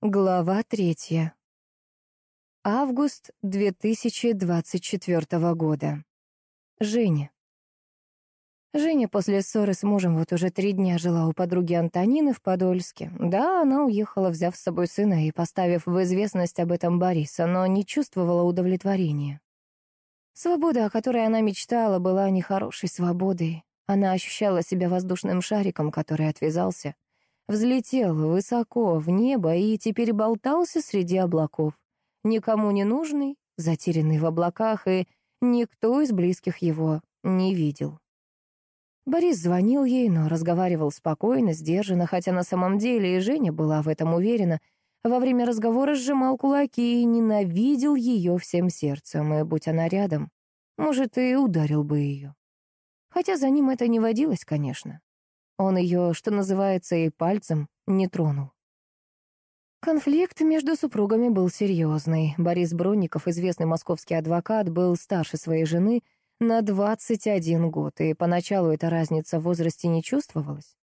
Глава третья. Август 2024 года. Женя. Женя после ссоры с мужем вот уже три дня жила у подруги Антонины в Подольске. Да, она уехала, взяв с собой сына и поставив в известность об этом Бориса, но не чувствовала удовлетворения. Свобода, о которой она мечтала, была нехорошей свободой. Она ощущала себя воздушным шариком, который отвязался — Взлетел высоко в небо и теперь болтался среди облаков. Никому не нужный, затерянный в облаках, и никто из близких его не видел. Борис звонил ей, но разговаривал спокойно, сдержанно, хотя на самом деле и Женя была в этом уверена. Во время разговора сжимал кулаки и ненавидел ее всем сердцем, и, будь она рядом, может, и ударил бы ее. Хотя за ним это не водилось, конечно. Он ее, что называется, и пальцем не тронул. Конфликт между супругами был серьезный. Борис Бронников, известный московский адвокат, был старше своей жены на 21 год, и поначалу эта разница в возрасте не чувствовалась.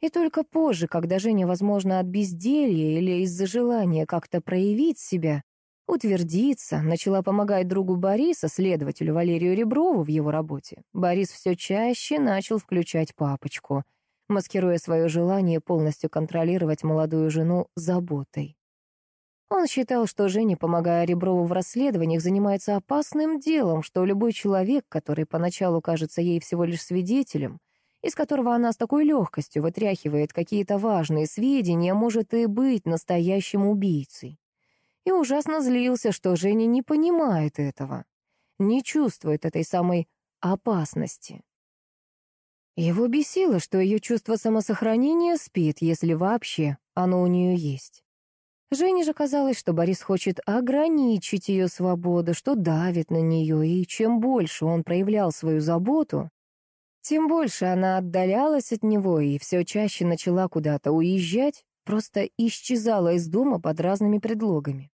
И только позже, когда Женя, возможно, от безделья или из-за желания как-то проявить себя, утвердиться, начала помогать другу Бориса, следователю Валерию Реброву в его работе, Борис все чаще начал включать папочку — маскируя свое желание полностью контролировать молодую жену заботой. Он считал, что Женя, помогая Реброву в расследованиях, занимается опасным делом, что любой человек, который поначалу кажется ей всего лишь свидетелем, из которого она с такой легкостью вытряхивает какие-то важные сведения, может и быть настоящим убийцей. И ужасно злился, что Женя не понимает этого, не чувствует этой самой опасности. Его бесило, что ее чувство самосохранения спит, если вообще оно у нее есть. Жене же казалось, что Борис хочет ограничить ее свободу, что давит на нее, и чем больше он проявлял свою заботу, тем больше она отдалялась от него и все чаще начала куда-то уезжать, просто исчезала из дома под разными предлогами.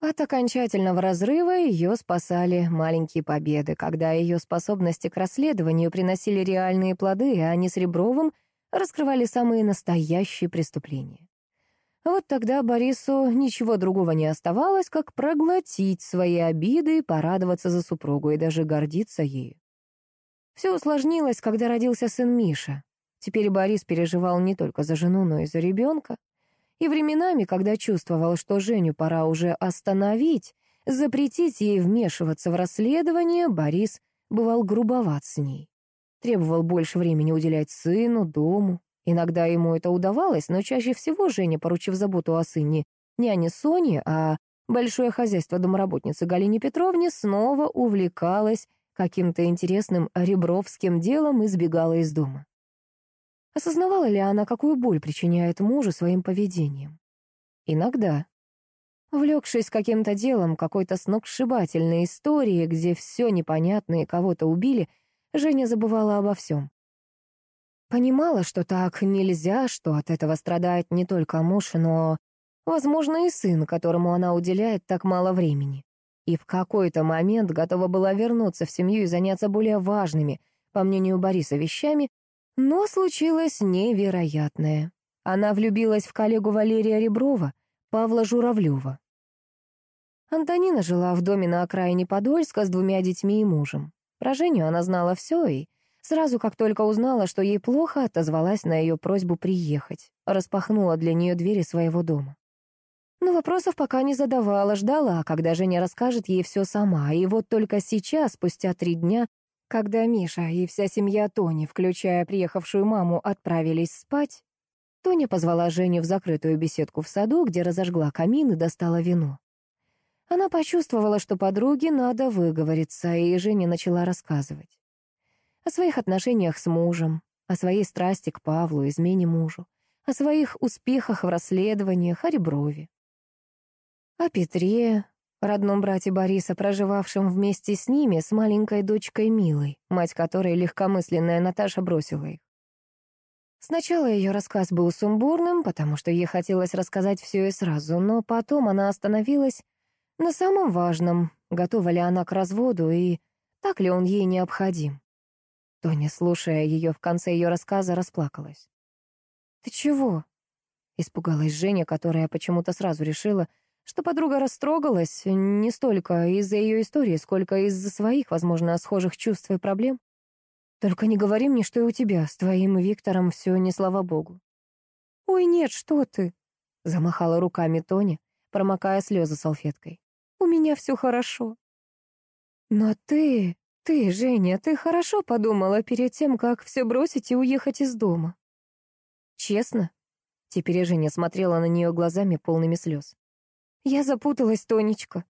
От окончательного разрыва ее спасали маленькие победы, когда ее способности к расследованию приносили реальные плоды, а они с Ребровым раскрывали самые настоящие преступления. Вот тогда Борису ничего другого не оставалось, как проглотить свои обиды, порадоваться за супругу и даже гордиться ею. Все усложнилось, когда родился сын Миша. Теперь Борис переживал не только за жену, но и за ребенка. И временами, когда чувствовал, что Женю пора уже остановить, запретить ей вмешиваться в расследование, Борис бывал грубоват с ней. Требовал больше времени уделять сыну, дому. Иногда ему это удавалось, но чаще всего Женя, поручив заботу о сыне няне Соне, а большое хозяйство домработницы Галине Петровне, снова увлекалась каким-то интересным ребровским делом и сбегала из дома. Осознавала ли она, какую боль причиняет мужу своим поведением? Иногда. Увлекшись каким-то делом, какой-то сногсшибательной историей, где все непонятно и кого-то убили, Женя забывала обо всем. Понимала, что так нельзя, что от этого страдает не только муж, но, возможно, и сын, которому она уделяет так мало времени. И в какой-то момент готова была вернуться в семью и заняться более важными, по мнению Бориса, вещами, но случилось невероятное. Она влюбилась в коллегу Валерия Реброва, Павла Журавлева. Антонина жила в доме на окраине Подольска с двумя детьми и мужем. Про Женю она знала все и сразу, как только узнала, что ей плохо, отозвалась на ее просьбу приехать, распахнула для нее двери своего дома. Но вопросов пока не задавала, ждала, когда Женя расскажет ей все сама, и вот только сейчас, спустя три дня, когда Миша и вся семья Тони, включая приехавшую маму, отправились спать, Тоня позвала Женю в закрытую беседку в саду, где разожгла камин и достала вино. Она почувствовала, что подруге надо выговориться, и Женя начала рассказывать. О своих отношениях с мужем, о своей страсти к Павлу, измене мужу, о своих успехах в расследованиях, о Реброве. О Петре, родном брате Бориса, проживавшем вместе с ними, с маленькой дочкой Милой, мать которой легкомысленная Наташа бросила их. Сначала ее рассказ был сумбурным, потому что ей хотелось рассказать все и сразу, но потом она остановилась на самом важном, готова ли она к разводу и так ли он ей необходим. Тоня, слушая ее в конце ее рассказа, расплакалась. «Ты чего?» Испугалась Женя, которая почему-то сразу решила, что подруга растрогалась не столько из-за ее истории, сколько из-за своих, возможно, схожих чувств и проблем. «Только не говори мне, что и у тебя, с твоим Виктором все не слава богу». «Ой, нет, что ты!» — замахала руками Тони, промокая слезы салфеткой. «У меня все хорошо». «Но ты, ты, Женя, ты хорошо подумала перед тем, как все бросить и уехать из дома?» «Честно?» Теперь Женя смотрела на нее глазами, полными слез. «Я запуталась, Тонечка».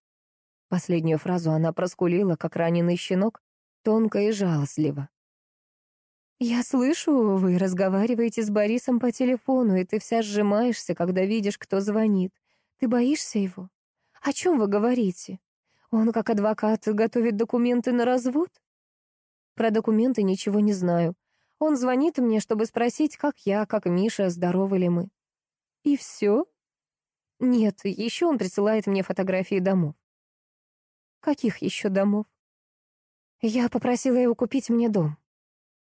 Последнюю фразу она проскулила, как раненый щенок, тонко и жалостливо. «Я слышу, вы разговариваете с Борисом по телефону, и ты вся сжимаешься, когда видишь, кто звонит. Ты боишься его? О чем вы говорите? Он, как адвокат, готовит документы на развод?» «Про документы ничего не знаю. Он звонит мне, чтобы спросить, как я, как Миша, здоровы ли мы». «И все?» Нет, еще он присылает мне фотографии домов. Каких еще домов? Я попросила его купить мне дом.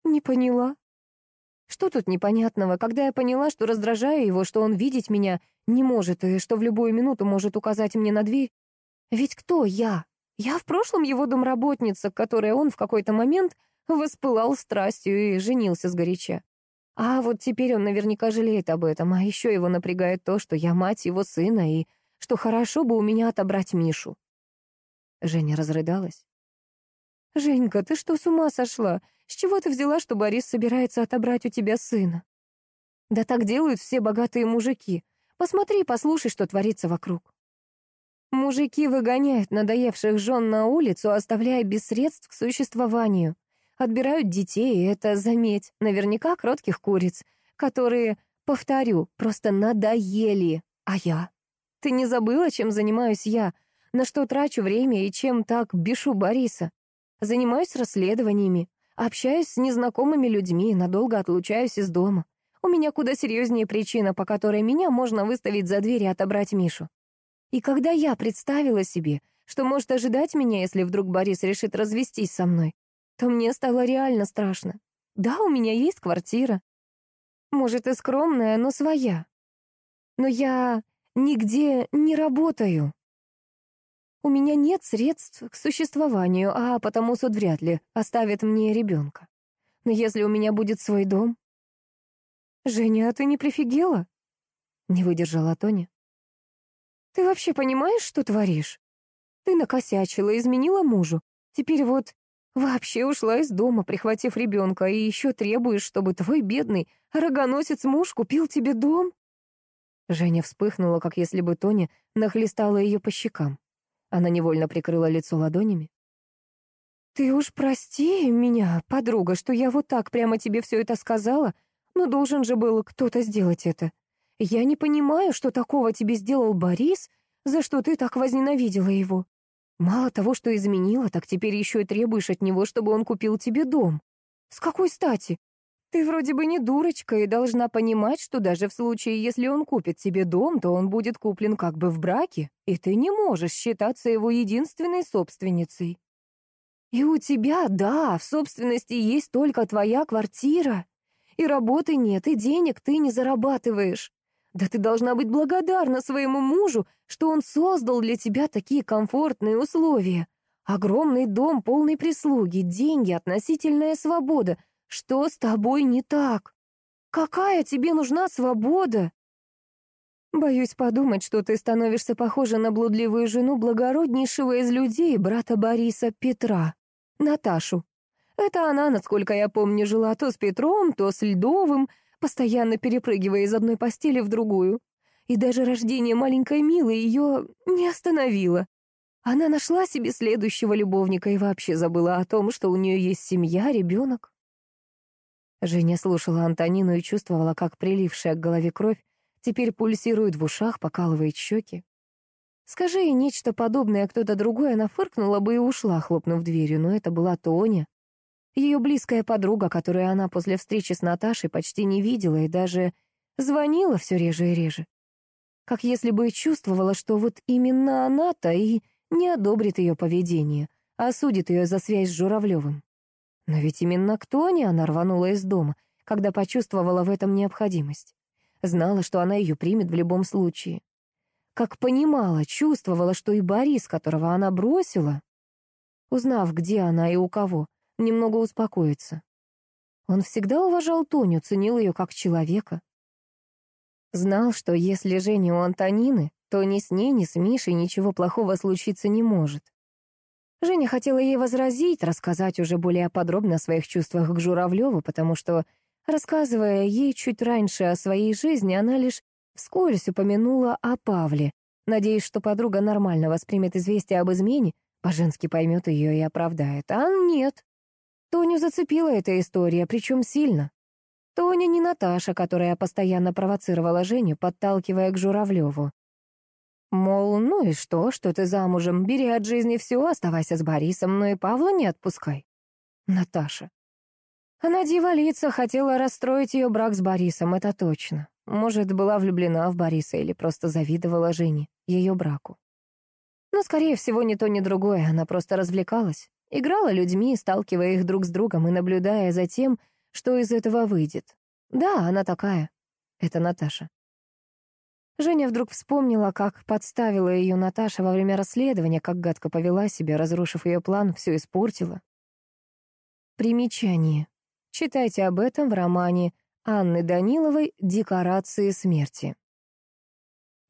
Не поняла. Что тут непонятного, когда я поняла, что раздражаю его, что он видеть меня не может и что в любую минуту может указать мне на дверь? Ведь кто я? Я в прошлом его домработница, которой он в какой-то момент воспылал страстью и женился сгоряча. А вот теперь он наверняка жалеет об этом, а еще его напрягает то, что я мать его сына, и что хорошо бы у меня отобрать Мишу. Женя разрыдалась. «Женька, ты что, с ума сошла? С чего ты взяла, что Борис собирается отобрать у тебя сына?» «Да так делают все богатые мужики. Посмотри, послушай, что творится вокруг». Мужики выгоняют надоевших жен на улицу, оставляя без средств к существованию. Отбирают детей, и это, заметь, наверняка кротких куриц, которые, повторю, просто надоели. А я? Ты не забыла, чем занимаюсь я? На что трачу время и чем так бешу Бориса? Занимаюсь расследованиями, общаюсь с незнакомыми людьми, надолго отлучаюсь из дома. У меня куда серьезнее причина, по которой меня можно выставить за дверь и отобрать Мишу. И когда я представила себе, что может ожидать меня, если вдруг Борис решит развестись со мной, то мне стало реально страшно. Да, у меня есть квартира. Может, и скромная, но своя. Но я нигде не работаю. У меня нет средств к существованию, а потому суд вряд ли оставит мне ребенка. Но если у меня будет свой дом... «Женя, а ты не прифигела?» Не выдержала Тоня. «Ты вообще понимаешь, что творишь? Ты накосячила, изменила мужу. Теперь вот Вообще ушла из дома, прихватив ребенка, и еще требуешь, чтобы твой бедный рогоносец-муж купил тебе дом?» Женя вспыхнула, как если бы Тоня нахлестала ее по щекам. Она невольно прикрыла лицо ладонями. «Ты уж прости меня, подруга, что я вот так прямо тебе все это сказала, но должен же был кто-то сделать это. Я не понимаю, что такого тебе сделал Борис, за что ты так возненавидела его. Мало того, что изменила, так теперь еще и требуешь от него, чтобы он купил тебе дом. С какой стати? Ты вроде бы не дурочка и должна понимать, что даже в случае, если он купит тебе дом, то он будет куплен как бы в браке, и ты не можешь считаться его единственной собственницей. И у тебя, да, в собственности есть только твоя квартира. И работы нет, и денег ты не зарабатываешь. Да ты должна быть благодарна своему мужу, что он создал для тебя такие комфортные условия. Огромный дом, полный прислуги, деньги, относительная свобода. Что с тобой не так? Какая тебе нужна свобода? Боюсь подумать, что ты становишься похожа на блудливую жену благороднейшего из людей, брата Бориса Петра, Наташу. Это она, насколько я помню, жила то с Петром, то с Льдовым, постоянно перепрыгивая из одной постели в другую. И даже рождение маленькой Милы ее не остановило. Она нашла себе следующего любовника и вообще забыла о том, что у нее есть семья, ребенок. Женя слушала Антонину и чувствовала, как прилившая к голове кровь теперь пульсирует в ушах, покалывает щеки. Скажи ей нечто подобное кто-то другой, она фыркнула бы и ушла, хлопнув дверью, но это была Тоня, ее близкая подруга, которую она после встречи с Наташей почти не видела и даже звонила все реже и реже. Как если бы чувствовала, что вот именно она-то и не одобрит ее поведение, а осудит ее за связь с Журавлевым. Но ведь именно к Тоне она рванула из дома, когда почувствовала в этом необходимость. знала, что она ее примет в любом случае. Как понимала, чувствовала, что и Борис, которого она бросила, узнав, где она и у кого, немного успокоится. Он всегда уважал Тоню, ценил ее как человека. Знал, что если Женя у Антонины, то ни с ней, ни с Мишей ничего плохого случиться не может. Женя хотела ей возразить, рассказать уже более подробно о своих чувствах к Журавлеву, потому что, рассказывая ей чуть раньше о своей жизни, она лишь вскользь упомянула о Павле, надеясь, что подруга нормально воспримет известие об измене, по-женски поймет ее и оправдает. А нет. Тоню зацепила эта история, причем сильно. Тоня не Наташа, которая постоянно провоцировала Женю, подталкивая к Журавлеву. Мол, ну и что, что ты замужем, бери от жизни все, оставайся с Борисом, но и Павла не отпускай. Наташа. Она дьяволица, хотела расстроить ее брак с Борисом, это точно. Может, была влюблена в Бориса или просто завидовала Жене, ее браку. Но, скорее всего, ни то, ни другое, она просто развлекалась. Играла людьми, сталкивая их друг с другом и наблюдая за тем, что из этого выйдет. Да, она такая. Это Наташа. Женя вдруг вспомнила, как подставила ее Наташа во время расследования, как гадко повела себя, разрушив ее план, все испортила. Примечание. Читайте об этом в романе Анны Даниловой «Декорации смерти».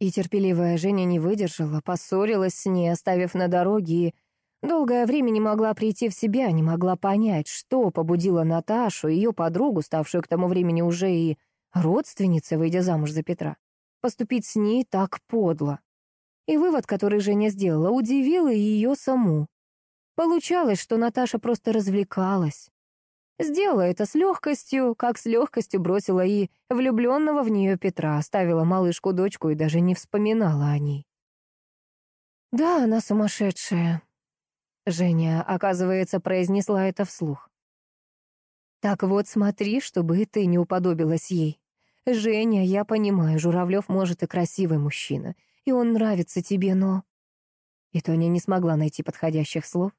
И терпеливая Женя не выдержала, поссорилась с ней, оставив на дороге, и долгое время не могла прийти в себя, не могла понять, что побудило Наташу, ее подругу, ставшую к тому времени уже и родственницей, выйдя замуж за Петра, поступить с ней так подло. И вывод, который Женя сделала, удивил и ее саму. Получалось, что Наташа просто развлекалась, Сделала это с легкостью, как с легкостью бросила и влюбленного в нее Петра, оставила малышку-дочку и даже не вспоминала о ней. «Да, она сумасшедшая», — Женя, оказывается, произнесла это вслух. «Так вот, смотри, чтобы и ты не уподобилась ей. Женя, я понимаю, Журавлев может и красивый мужчина, и он нравится тебе, но...» И Тоня не смогла найти подходящих слов.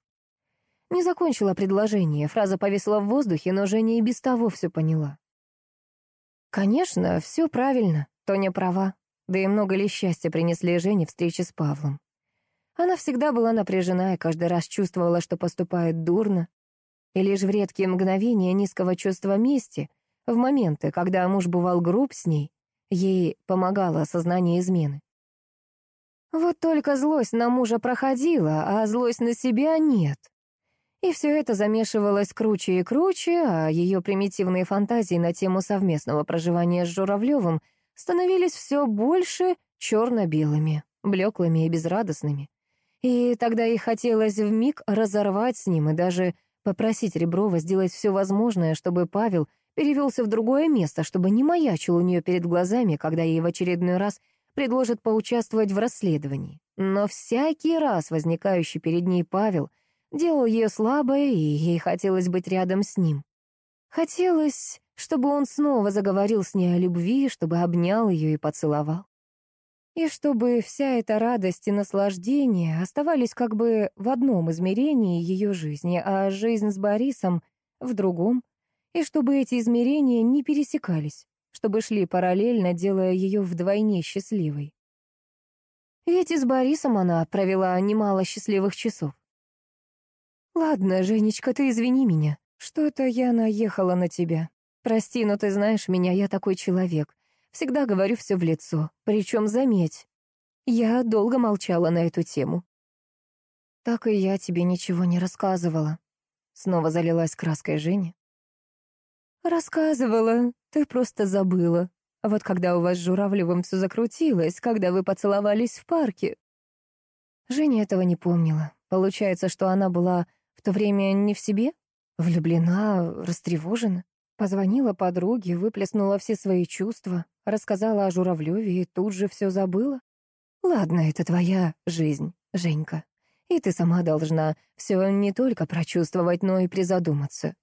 Не закончила предложение, фраза повисла в воздухе, но Женя и без того все поняла. Конечно, все правильно, Тоня права. Да и много ли счастья принесли Жене встречи с Павлом. Она всегда была напряжена и каждый раз чувствовала, что поступает дурно. И лишь в редкие мгновения низкого чувства мести, в моменты, когда муж бывал груб с ней, ей помогало осознание измены. Вот только злость на мужа проходила, а злость на себя нет. И все это замешивалось круче и круче, а ее примитивные фантазии на тему совместного проживания с Журавлевым становились все больше черно-белыми, блеклыми и безрадостными. И тогда ей хотелось вмиг разорвать с ним и даже попросить Реброва сделать все возможное, чтобы Павел перевелся в другое место, чтобы не маячил у нее перед глазами, когда ей в очередной раз предложат поучаствовать в расследовании. Но всякий раз возникающий перед ней Павел — делал ее слабой, и ей хотелось быть рядом с ним. Хотелось, чтобы он снова заговорил с ней о любви, чтобы обнял ее и поцеловал. И чтобы вся эта радость и наслаждение оставались как бы в одном измерении ее жизни, а жизнь с Борисом — в другом, и чтобы эти измерения не пересекались, чтобы шли параллельно, делая ее вдвойне счастливой. Ведь и с Борисом она провела немало счастливых часов. «Ладно, Женечка, ты извини меня. Что-то я наехала на тебя. Прости, но ты знаешь меня, я такой человек. Всегда говорю все в лицо. Причем, заметь, я долго молчала на эту тему». «Так и я тебе ничего не рассказывала». Снова залилась краской Женя. «Рассказывала, ты просто забыла. Вот когда у вас с Журавлевым все закрутилось, когда вы поцеловались в парке». Женя этого не помнила. Получается, что она была в то время не в себе? Влюблена, растревожена? Позвонила подруге, выплеснула все свои чувства, рассказала о Журавлеве и тут же все забыла? Ладно, это твоя жизнь, Женька. И ты сама должна все не только прочувствовать, но и призадуматься.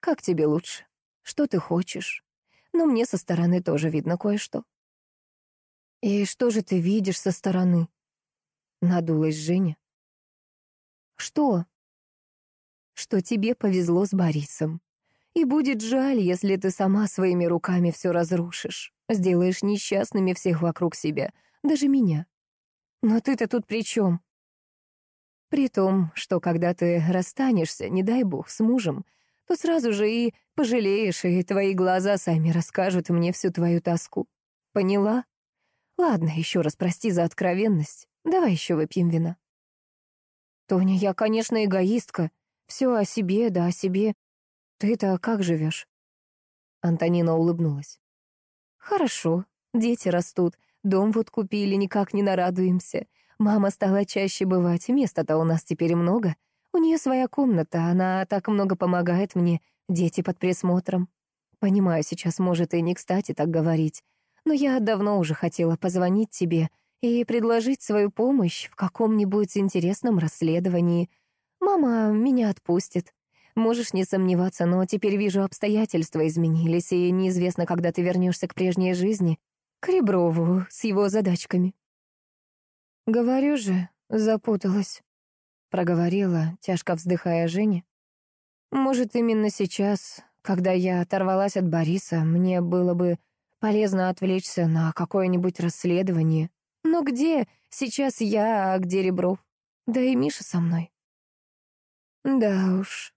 Как тебе лучше? Что ты хочешь? Но мне со стороны тоже видно кое-что. И что же ты видишь со стороны? Надулась Женя. Что? что тебе повезло с Борисом. И будет жаль, если ты сама своими руками все разрушишь, сделаешь несчастными всех вокруг себя, даже меня. Но ты-то тут при чем? При том, что когда ты расстанешься, не дай бог, с мужем, то сразу же и пожалеешь, и твои глаза сами расскажут мне всю твою тоску. Поняла? Ладно, еще раз прости за откровенность. Давай еще выпьем вина. Тоня, я, конечно, эгоистка. Все о себе, да о себе. Ты-то как живешь? Антонина улыбнулась. Хорошо, дети растут, дом вот купили, никак не нарадуемся. Мама стала чаще бывать, места-то у нас теперь много. У нее своя комната, она так много помогает мне, дети под присмотром. Понимаю, сейчас может и не кстати так говорить, но я давно уже хотела позвонить тебе и предложить свою помощь в каком-нибудь интересном расследовании. Мама меня отпустит. Можешь не сомневаться, но теперь вижу, обстоятельства изменились, и неизвестно, когда ты вернешься к прежней жизни, к Реброву с его задачками. Говорю же, запуталась, проговорила, тяжко вздыхая Женя. Может, именно сейчас, когда я оторвалась от Бориса, мне было бы Полезно отвлечься на какое-нибудь расследование. Но где сейчас я, а где Ребров? Да и Миша со мной. Да уж.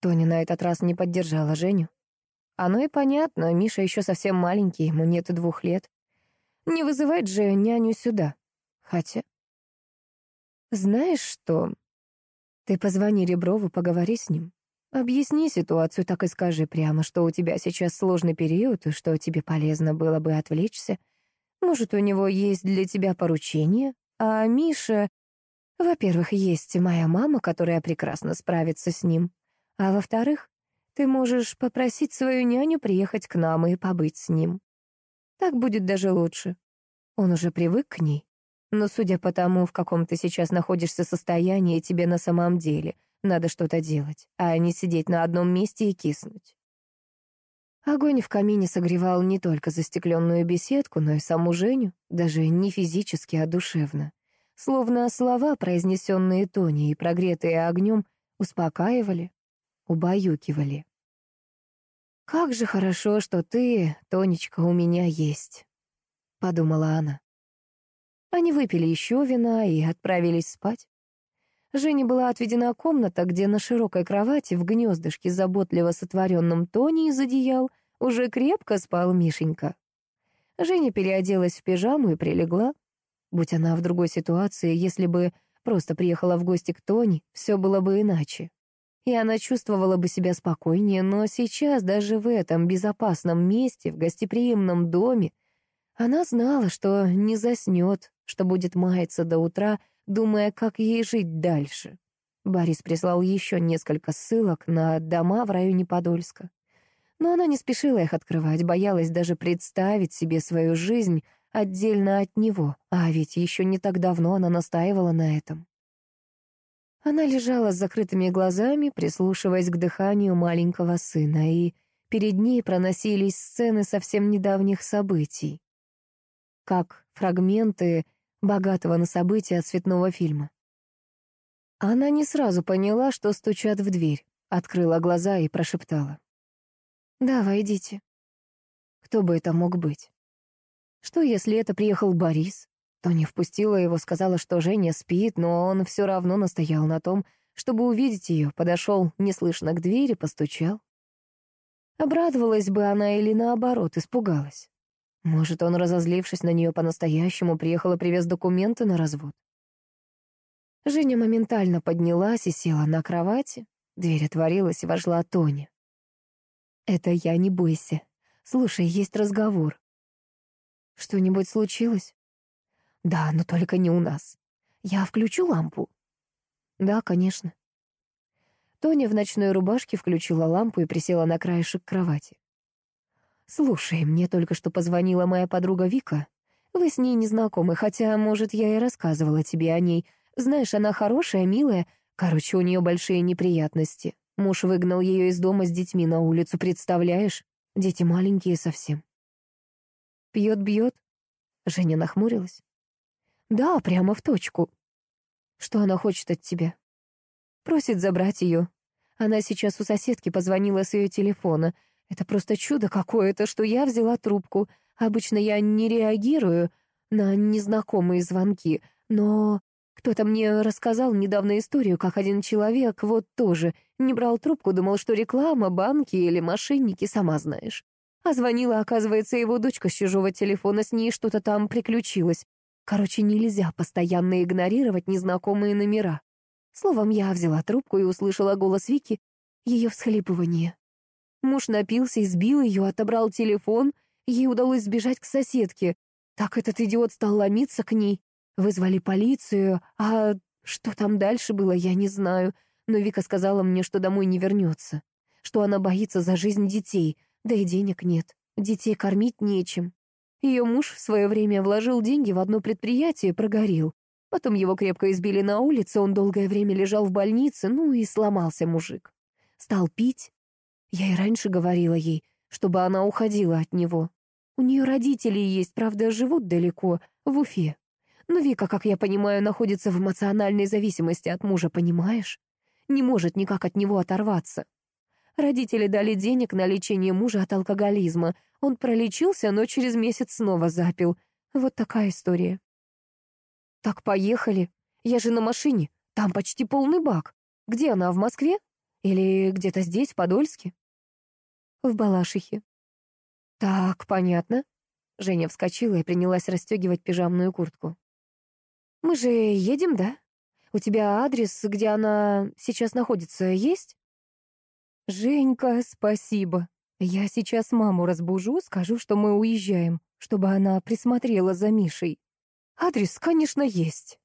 Тоня на этот раз не поддержала Женю. Оно и понятно, Миша еще совсем маленький, ему нет и двух лет. Не вызывать же няню сюда. Хотя... Знаешь что? Ты позвони Реброву, поговори с ним. Объясни ситуацию, так и скажи прямо, что у тебя сейчас сложный период, и что тебе полезно было бы отвлечься. Может, у него есть для тебя поручение, а Миша... Во-первых, есть моя мама, которая прекрасно справится с ним. А во-вторых, ты можешь попросить свою няню приехать к нам и побыть с ним. Так будет даже лучше. Он уже привык к ней. Но судя по тому, в каком ты сейчас находишься состоянии, тебе на самом деле — надо что-то делать, а не сидеть на одном месте и киснуть. Огонь в камине согревал не только застекленную беседку, но и саму Женю, даже не физически, а душевно. Словно слова, произнесенные Тони и прогретые огнем, успокаивали, убаюкивали. «Как же хорошо, что ты, Тонечка, у меня есть», — подумала она. Они выпили еще вина и отправились спать. Жене была отведена комната, где на широкой кровати в гнездышке, заботливо сотворенном Тони из одеял, уже крепко спал Мишенька. Женя переоделась в пижаму и прилегла. Будь она в другой ситуации, если бы просто приехала в гости к Тони, все было бы иначе. И она чувствовала бы себя спокойнее, но сейчас, даже в этом безопасном месте, в гостеприимном доме, она знала, что не заснет, что будет маяться до утра, думая, как ей жить дальше. Борис прислал еще несколько ссылок на дома в районе Подольска. Но она не спешила их открывать, боялась даже представить себе свою жизнь отдельно от него, а ведь еще не так давно она настаивала на этом. Она лежала с закрытыми глазами, прислушиваясь к дыханию маленького сына, и перед ней проносились сцены совсем недавних событий. Как фрагменты богатого на события цветного фильма. Она не сразу поняла, что стучат в дверь, открыла глаза и прошептала. «Да, войдите». Кто бы это мог быть? Что, если это приехал Борис? Тоня впустила его, сказала, что Женя спит, но он все равно настоял на том, чтобы увидеть ее, подошел неслышно к двери, постучал. Обрадовалась бы она или наоборот, испугалась. Может, он, разозлившись на нее по-настоящему, приехал и привез документы на развод? Женя моментально поднялась и села на кровати. Дверь отворилась, и вошла Тоня. «Это я, не бойся. Слушай, есть разговор». «Что-нибудь случилось?» «Да, но только не у нас. Я включу лампу?» «Да, конечно». Тоня в ночной рубашке включила лампу и присела на краешек кровати. «Слушай, мне только что позвонила моя подруга Вика. Вы с ней не знакомы, хотя, может, я и рассказывала тебе о ней. Знаешь, она хорошая, милая. Короче, у нее большие неприятности. Муж выгнал ее из дома с детьми на улицу, представляешь? Дети маленькие совсем». «Пьет-бьет?» Женя нахмурилась. «Да, прямо в точку. Что она хочет от тебя?» «Просит забрать ее. Она сейчас у соседки позвонила с ее телефона. Это просто чудо какое-то, что я взяла трубку. Обычно я не реагирую на незнакомые звонки, но кто-то мне рассказал недавно историю, как один человек вот тоже не брал трубку, думал, что реклама, банки или мошенники, сама знаешь. А звонила, оказывается, его дочка с чужого телефона, с ней что-то там приключилось. Короче, нельзя постоянно игнорировать незнакомые номера. Словом, я взяла трубку и услышала голос Вики, ее всхлипывание. Муж напился, избил ее, отобрал телефон, ей удалось сбежать к соседке. Так этот идиот стал ломиться к ней. Вызвали полицию, а что там дальше было, я не знаю. Но Вика сказала мне, что домой не вернется, что она боится за жизнь детей, да и денег нет, детей кормить нечем. Ее муж в свое время вложил деньги в одно предприятие, прогорел. Потом его крепко избили на улице, он долгое время лежал в больнице, ну и сломался мужик. Стал пить. Я и раньше говорила ей, чтобы она уходила от него. У нее родители есть, правда, живут далеко, в Уфе. Но Вика, как я понимаю, находится в эмоциональной зависимости от мужа, понимаешь? Не может никак от него оторваться. Родители дали денег на лечение мужа от алкоголизма. Он пролечился, но через месяц снова запил. Вот такая история. Так поехали. Я же на машине. Там почти полный бак. Где она, в Москве? Или где-то здесь, в Подольске? В Балашихе. Так, понятно. Женя вскочила и принялась расстегивать пижамную куртку. Мы же едем, да? У тебя адрес, где она сейчас находится, есть? Женька, спасибо. Я сейчас маму разбужу, скажу, что мы уезжаем, чтобы она присмотрела за Мишей. Адрес, конечно, есть.